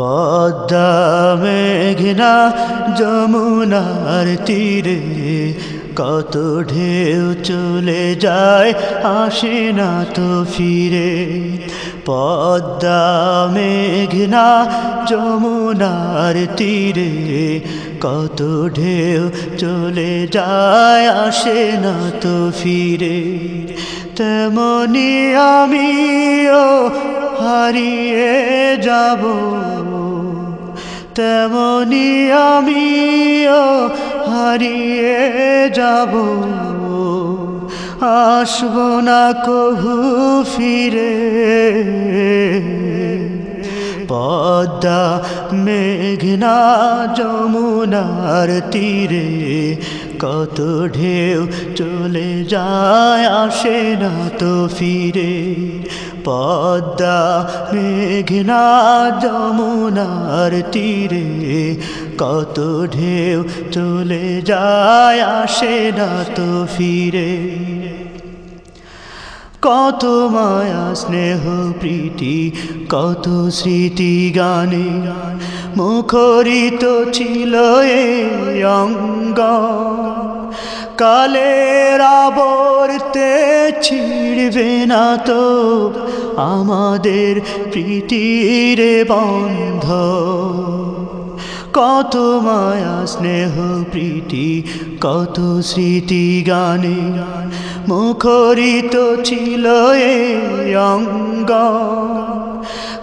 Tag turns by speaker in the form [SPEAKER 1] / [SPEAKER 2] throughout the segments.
[SPEAKER 1] পদ্মা মেঘনা যমুনার তীরে কত ঢেউ চলে যায়, আসে না তো ফিরে। পদ্মা মেঘনা যমুনার তীরে কত ঢেউ চলে যায়, আসে না তো ফিরে। তেমনি আমিও হারিয়ে যাব। তেমনি আমিও হারিয়ে যাব। আসব না কহু ফিরে। পদ্মা, মেঘনা, যমুনার তীরে কত ঢেউ চলে যায়, আসে না তো ফিরে। পদ্মা মেঘনা যমুনার তীরে কত ঢেউ চলে যায় আসে না তো ফিরে। কত মায়া, স্নেহ, প্রীতি, কত স্মৃতি গানে মুখরিত ছিল এ অঙ্গ। কালের আবর্তে ছিড়বে না তো আমাদের প্রীতির বন্ধ। কত মায়া, স্নেহ, প্রীতি, কত স্মৃতি গানে মুখরিত ছিল এ অঙ্গ।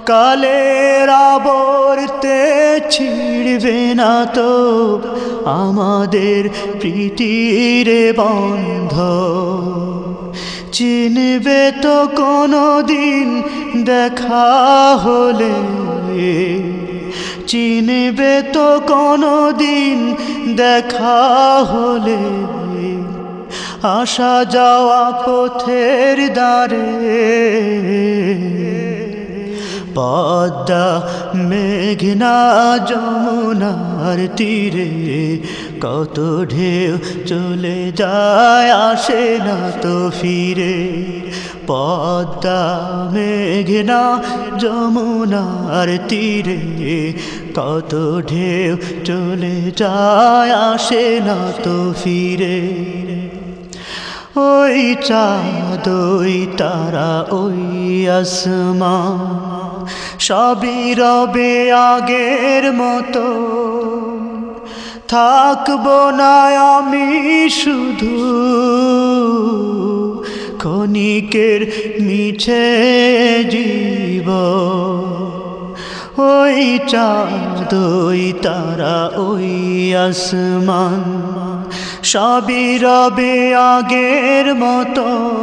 [SPEAKER 1] কালের আবর্তে ছিড়বে না তো আমাদের প্রীতির বন্ধ। চিনবে তো কোনো দিন দেখা হলে। চিনবে তো কোনো দিন দেখা হলে। আসা যাওয়া পথের দ্বারে। পদ্মা মেঘনা যমুনার তীরে কত ঢেউ চলে যায় আসে না তো ফিরে। পদ্মা মেঘনা যমুনার তীরে কত ঢেউ চলে যায় আসে না তো ফিরে। ওই চাঁদ, ওই তারা, ওই আসমা সবই রবে আগের মতো। থাকব না আমি শুধু ক্ষণিকের মিছে জীব। ওই চাঁদ, ওই তারা, ওই আসমান, সবই রবে আগের মতো।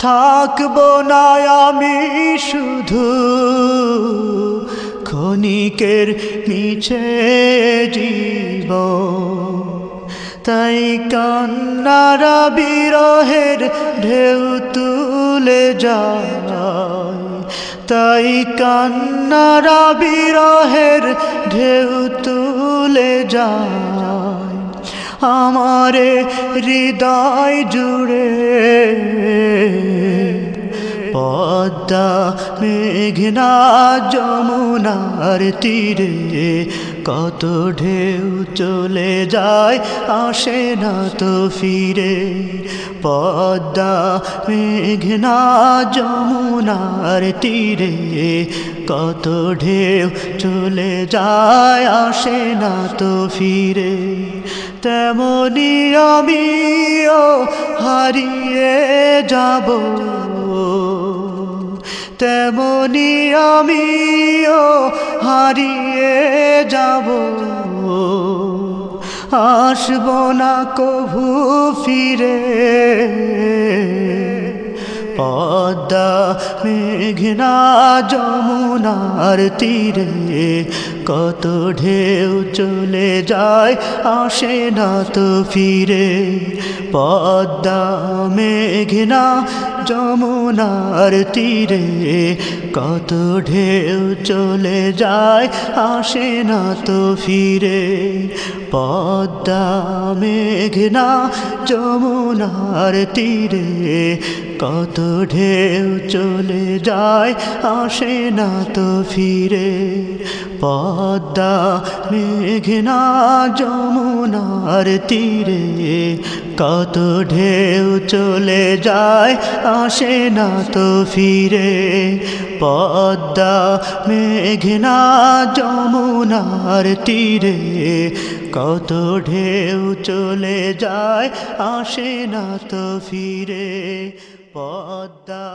[SPEAKER 1] থাকব না আমি শুধু ক্ষণিকের মিছে জীব তাই কান্নারা বিরহের ঢেউ তুলে যায় তাই কান্নারা বিরহের ঢেউ তুলে যায় আমারে হৃদয় জুড়ে পদ্মা মেঘনা যমুনার তীরে কত ঢেউ চলে যায়, আসে না তো ফিরে। পদ্মা মেঘনা যমুনার তীরে কত ঢেউ চলে যায়, আসে না তো ফিরে। তেমনি আমিও হারিয়ে যাব তেমনি আমিও হারিয়ে যাব। আসব না কভু ফিরে। পদ্মা, মেঘনা, যমুনার তীরে কত ঢেউ চলে যায়, আসে না তো ফিরে। পদ্মা, মেঘনা যমুনার তীরে কত ঢেউ চলে যায় আসে না তো ফিরে। পদ্মা মেঘনা যমুনার তীরে কত ঢেউ চলে যায়, আসে না তো ফিরে। পদ্মা, মেঘনা, যমুনার তীরে। কত ঢেউ চলে যায়, আসে না তো ফিরে। পদ্মা, মেঘনা, যমুনার তীরে। কত ঢেউ চলে যায় আসে না তো ফিরে পদ্মা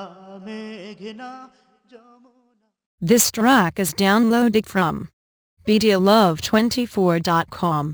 [SPEAKER 1] মেঘনা Jamuna
[SPEAKER 2] This track is downloaded from BeautyLove24.com.